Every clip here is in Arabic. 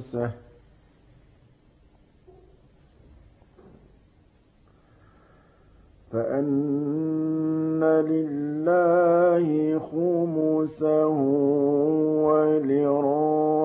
خمسة فأن لله خمسه وللرسول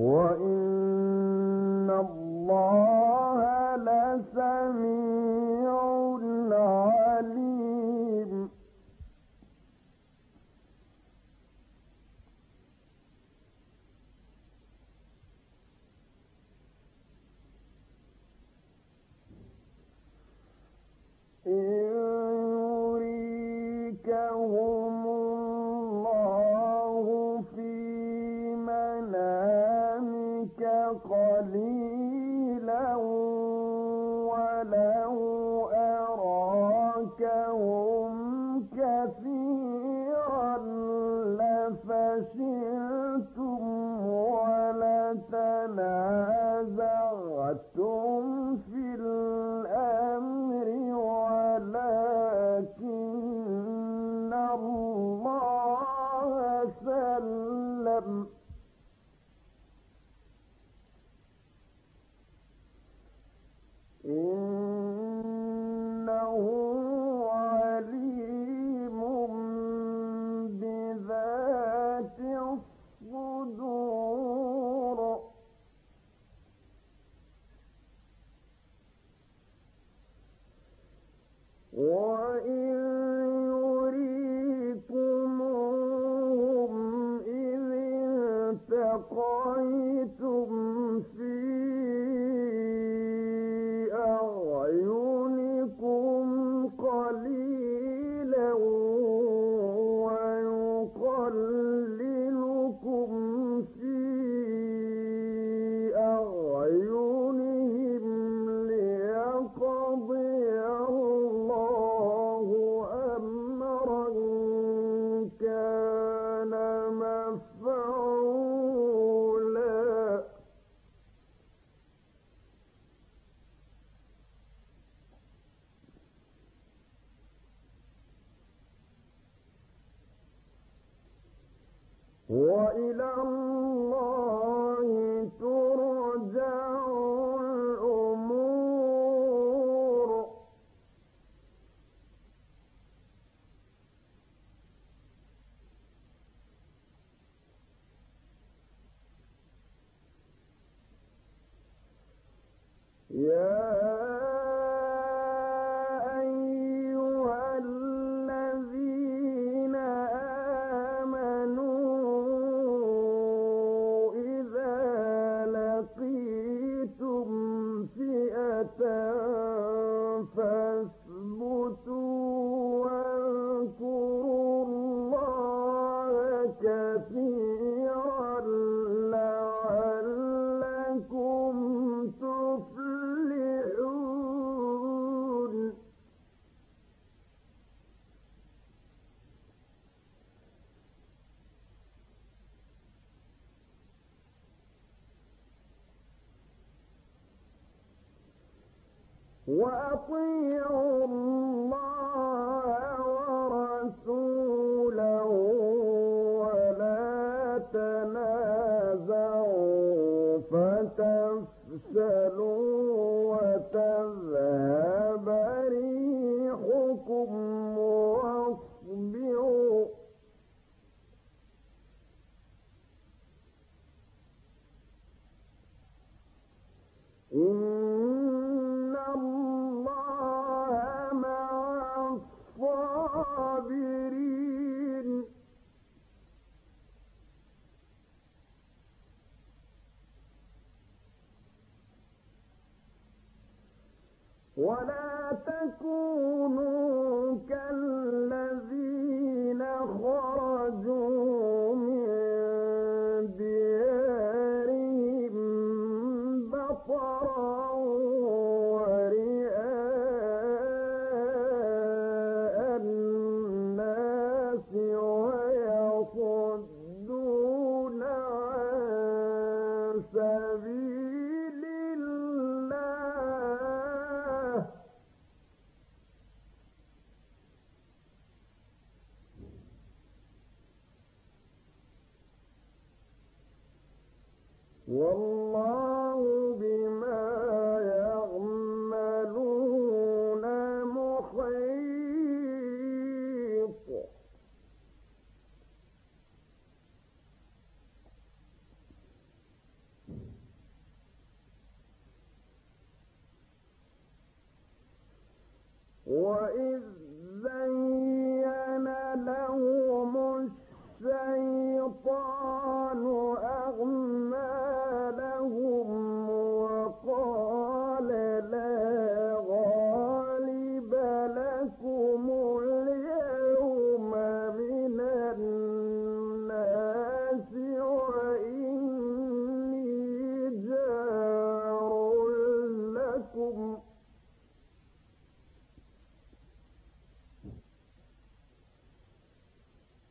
وإن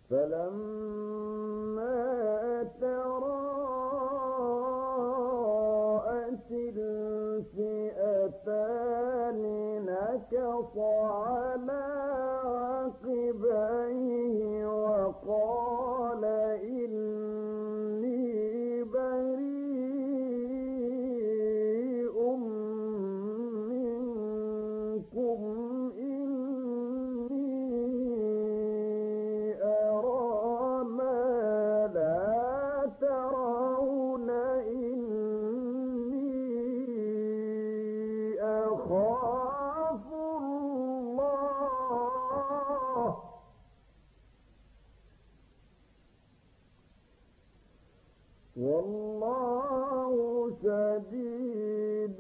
فلما والله شديد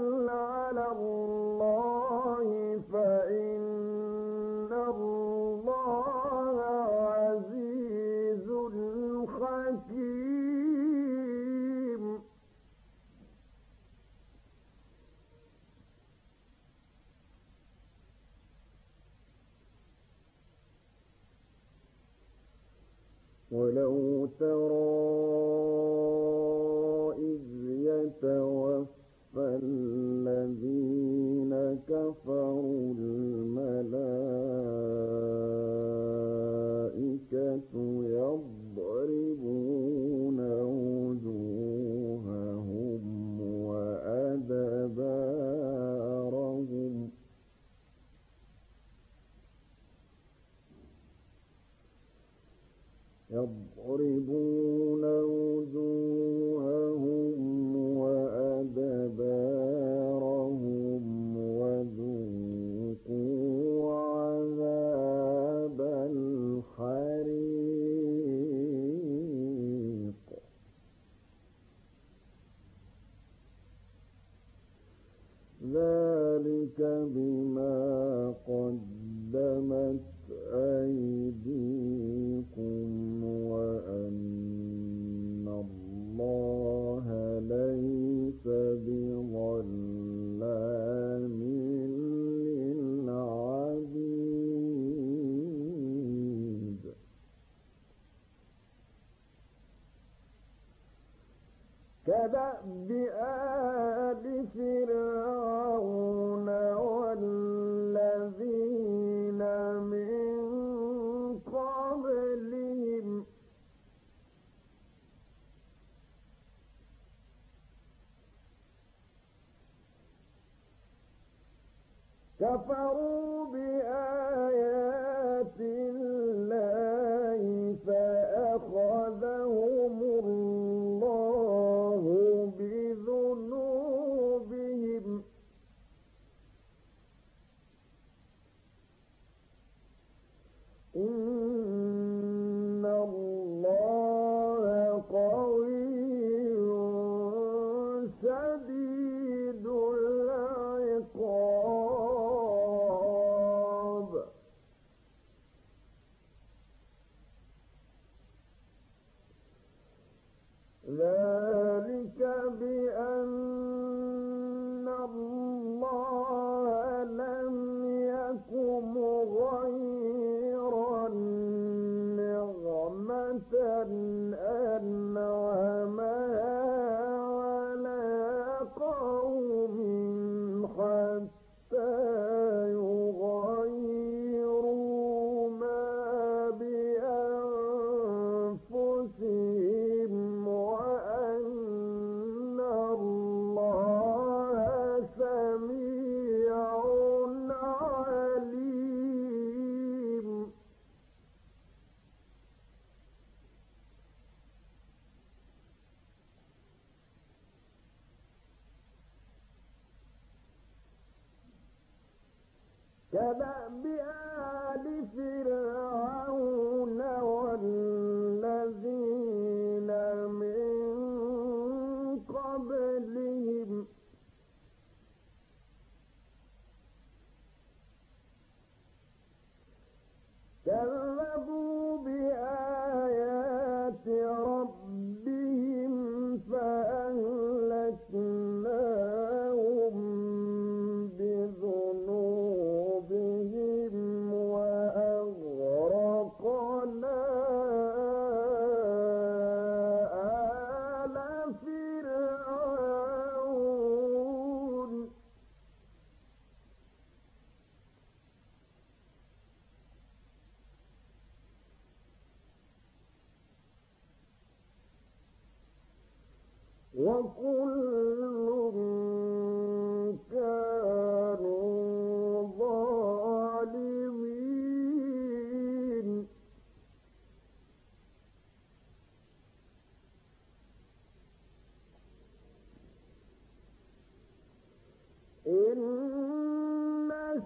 على الله كفروا يكن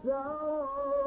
走。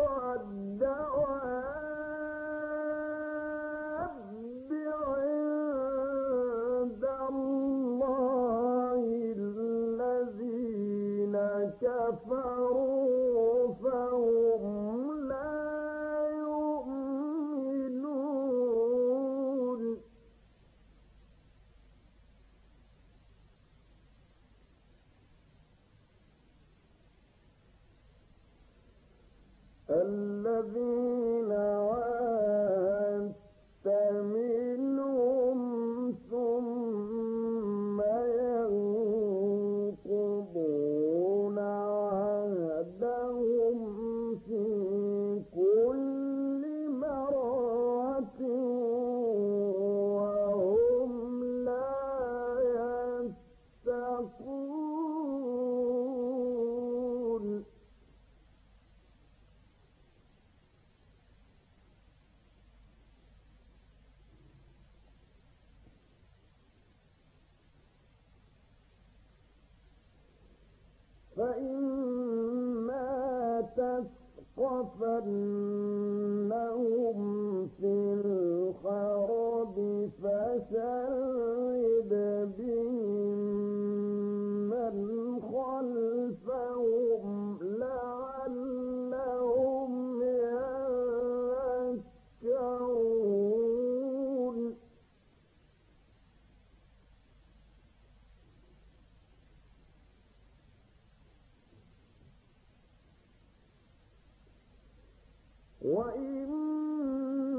وإما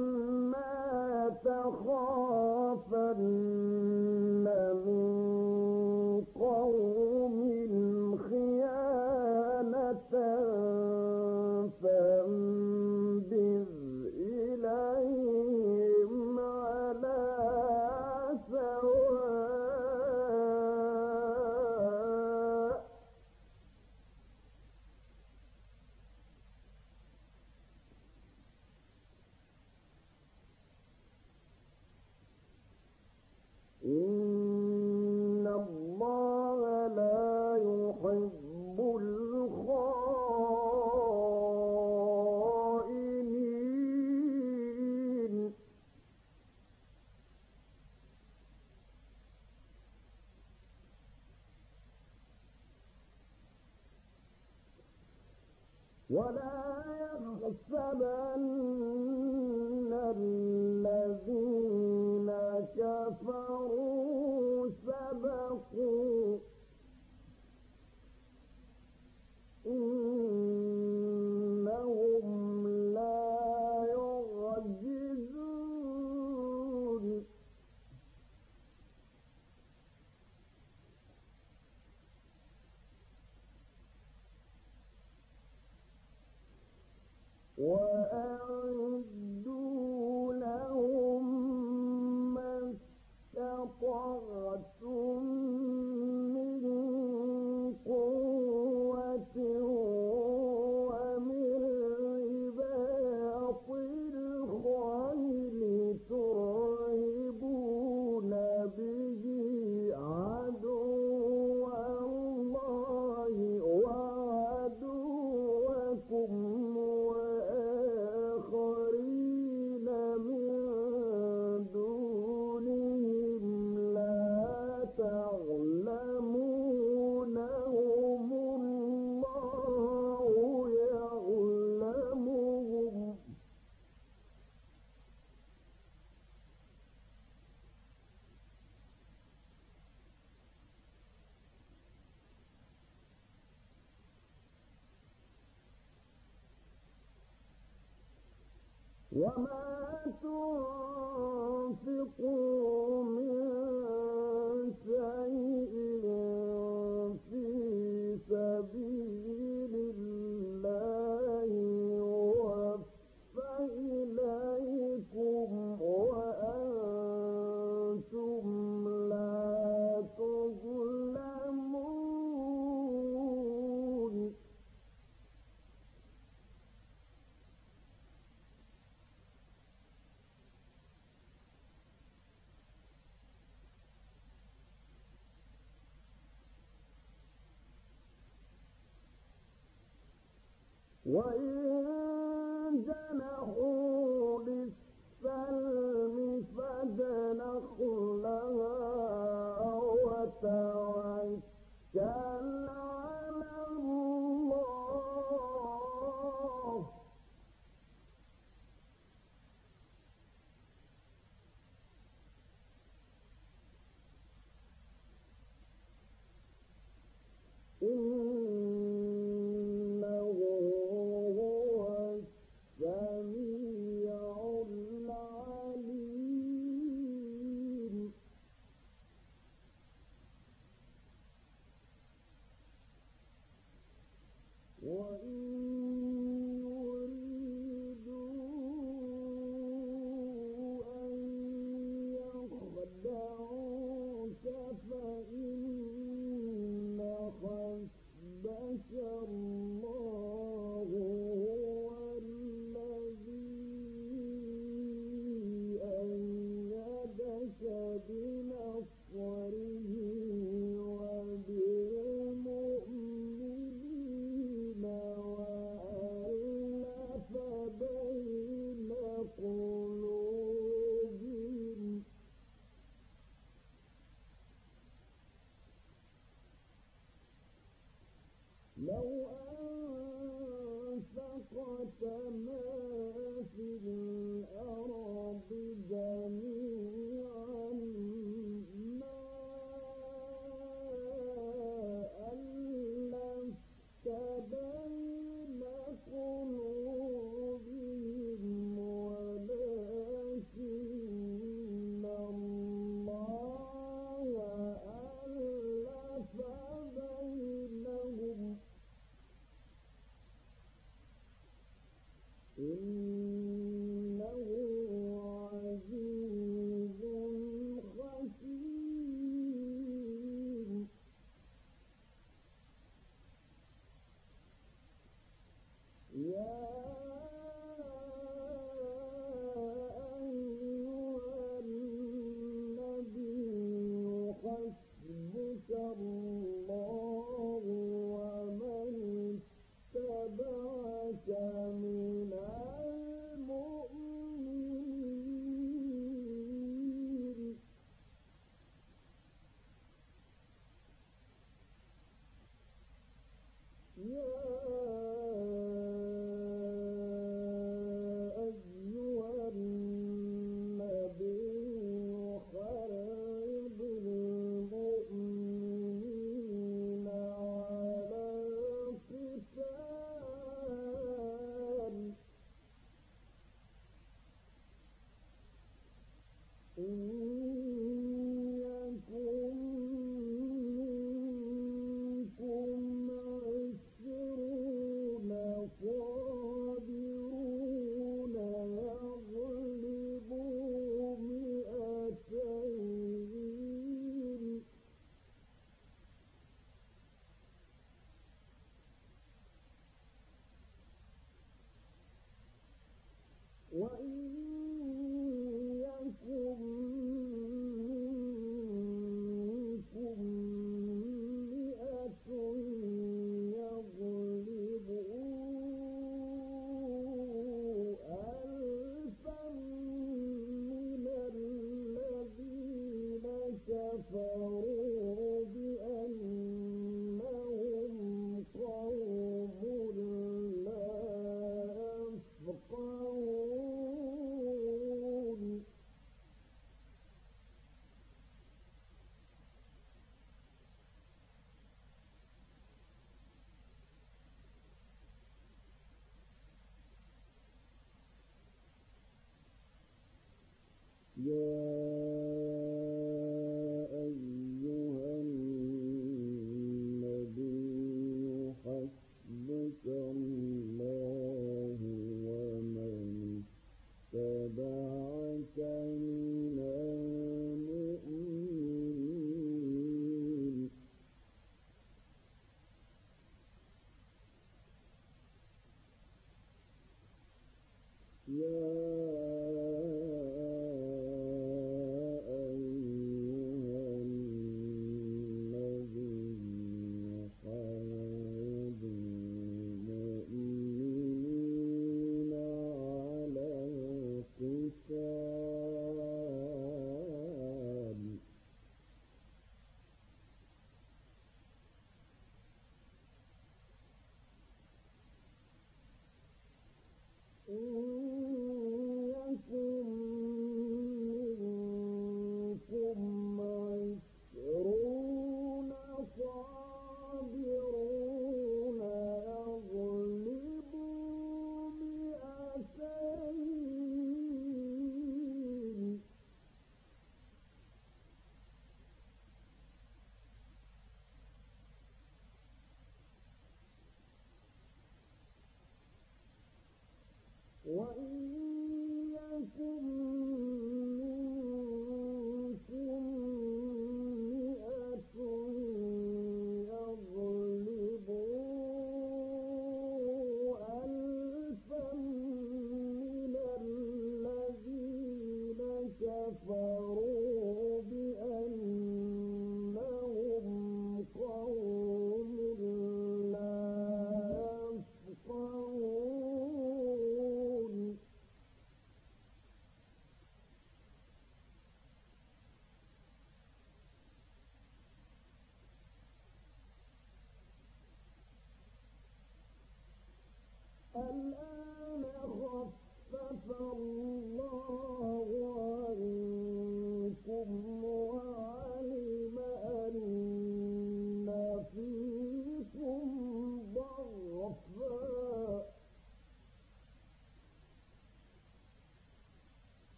تخافن ولا يحسبن الذين Why? أنفقت